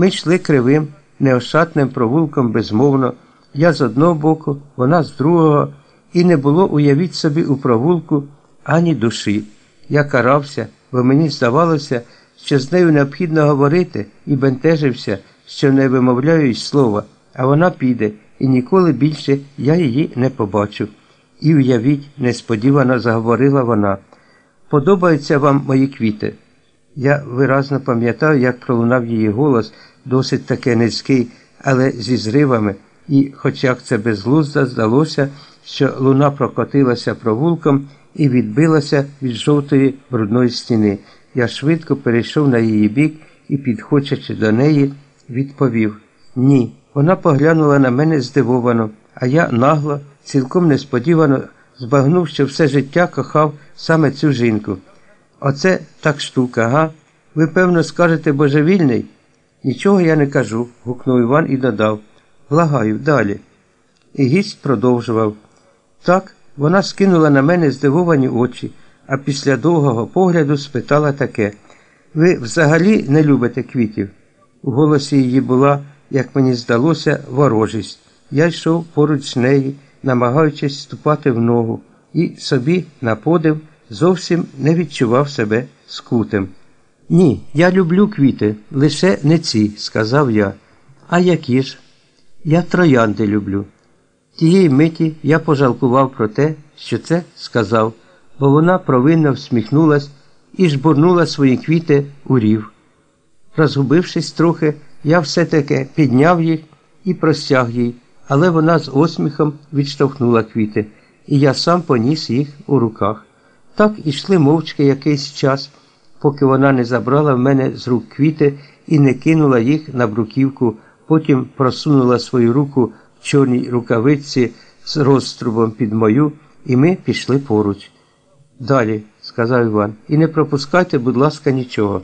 Ми йшли кривим, неошатним провулком безмовно, я з одного боку, вона з другого, і не було, уявіть собі, у провулку ані душі. Я карався, бо мені здавалося, що з нею необхідно говорити, і бентежився, що не вимовляю й слова, а вона піде, і ніколи більше я її не побачу. І уявіть, несподівано заговорила вона. Подобаються вам мої квіти. Я виразно пам'ятаю, як пролунав її голос, досить таки низький, але зі зривами, і, хоч як це безглуздо, здалося, що луна прокотилася провулком і відбилася від жовтої брудної стіни. Я швидко перейшов на її бік і, підходячи до неї, відповів Ні. Вона поглянула на мене здивовано, а я нагло, цілком несподівано збагнув, що все життя кохав саме цю жінку. Оце так штука, га? Ви, певно, скажете божевільний? Нічого я не кажу, гукнув Іван і додав. Благаю, далі. І гість продовжував. Так, вона скинула на мене здивовані очі, а після довгого погляду спитала таке Ви взагалі не любите квітів? У голосі її була, як мені здалося, ворожість. Я йшов поруч з нею, намагаючись ступати в ногу, і собі, на подив, зовсім не відчував себе скутим. Ні, я люблю квіти, лише не ці, сказав я. А які ж? Я троянди люблю. Тієї миті я пожалкував про те, що це сказав, бо вона провинно всміхнулась і жбурнула свої квіти у рів. Розгубившись трохи, я все-таки підняв їх і простяг їй, але вона з осміхом відштовхнула квіти, і я сам поніс їх у руках. Так ішли мовчки якийсь час, поки вона не забрала в мене з рук квіти і не кинула їх на бруківку, потім просунула свою руку в чорній рукавиці з розтрубом під мою, і ми пішли поруч. Далі, сказав Іван, і не пропускайте, будь ласка, нічого.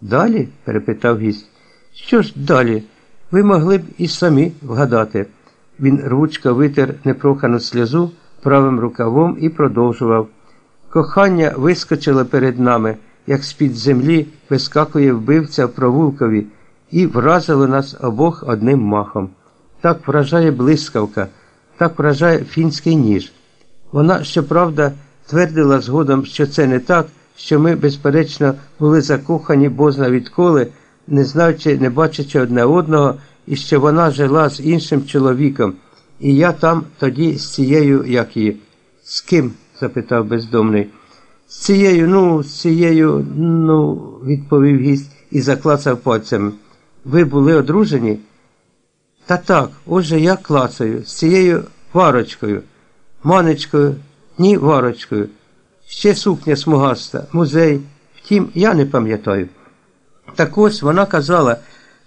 Далі? перепитав гість. Що ж далі? Ви могли б і самі вгадати. Він рвучко витер непрохану сльозу правим рукавом і продовжував. Кохання вискочило перед нами, як з-під землі вискакує вбивця провулкові, і вразило нас обох одним махом. Так вражає блискавка, так вражає фінський ніж. Вона, щоправда, твердила згодом, що це не так, що ми, безперечно, були закохані бозна відколи, не знаючи, не бачачи одне одного, і що вона жила з іншим чоловіком, і я там тоді з цією, як її, з ким? запитав бездомний. З цією, ну, з цією, ну, відповів гість і заклацав пальцями. Ви були одружені? Та так, отже я клацаю, з цією варочкою, манечкою, ні варочкою. Ще сукня смугаста, музей. Втім, я не пам'ятаю. Так ось вона казала,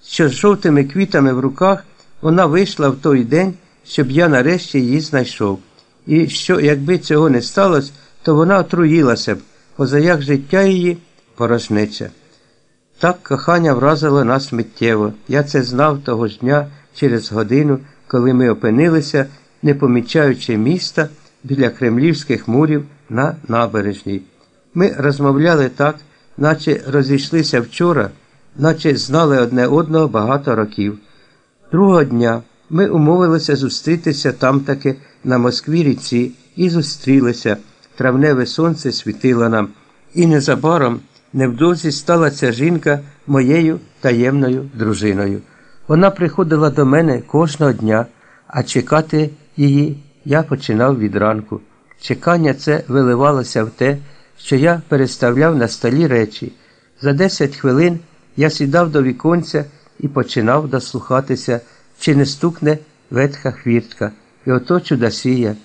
що з жовтими квітами в руках вона вийшла в той день, щоб я нарешті її знайшов. І що, якби цього не сталося, то вона отруїлася б, позаяк життя її порожнеча. Так кохання вразило нас миттєво. Я це знав того ж дня через годину, коли ми опинилися, не помічаючи міста біля кремлівських мурів на набережній. Ми розмовляли так, наче розійшлися вчора, наче знали одне одного багато років. Другого дня ми умовилися зустрітися там таки на Москві ріці і зустрілися. Травневе сонце світило нам, і незабаром невдовзі стала ця жінка моєю таємною дружиною. Вона приходила до мене кожного дня, а чекати її я починав від ранку. Чекання це виливалося в те, що я переставляв на столі речі. За десять хвилин я сідав до віконця і починав дослухатися, чи не стукне ветха хвіртка, і ото чудосія.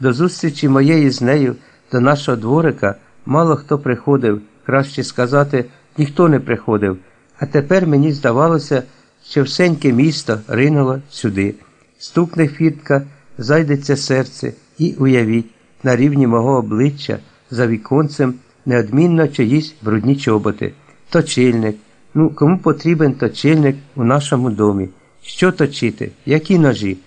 До зустрічі моєї з нею, до нашого дворика, мало хто приходив, краще сказати, ніхто не приходив. А тепер мені здавалося, що всеньке місто ринуло сюди. Стукне хвіртка, зайдеться серце, і уявіть, на рівні мого обличчя за віконцем неодмінно чиїсь брудні чоботи. Точильник. Ну, кому потрібен точильник у нашому домі? Що точити? Які ножі?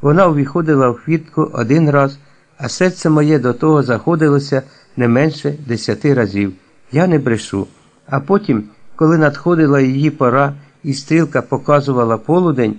Вона увіходила в хвіртку один раз, а серце моє до того заходилося не менше десяти разів. Я не брешу. А потім, коли надходила її пора, і стрілка показувала полудень,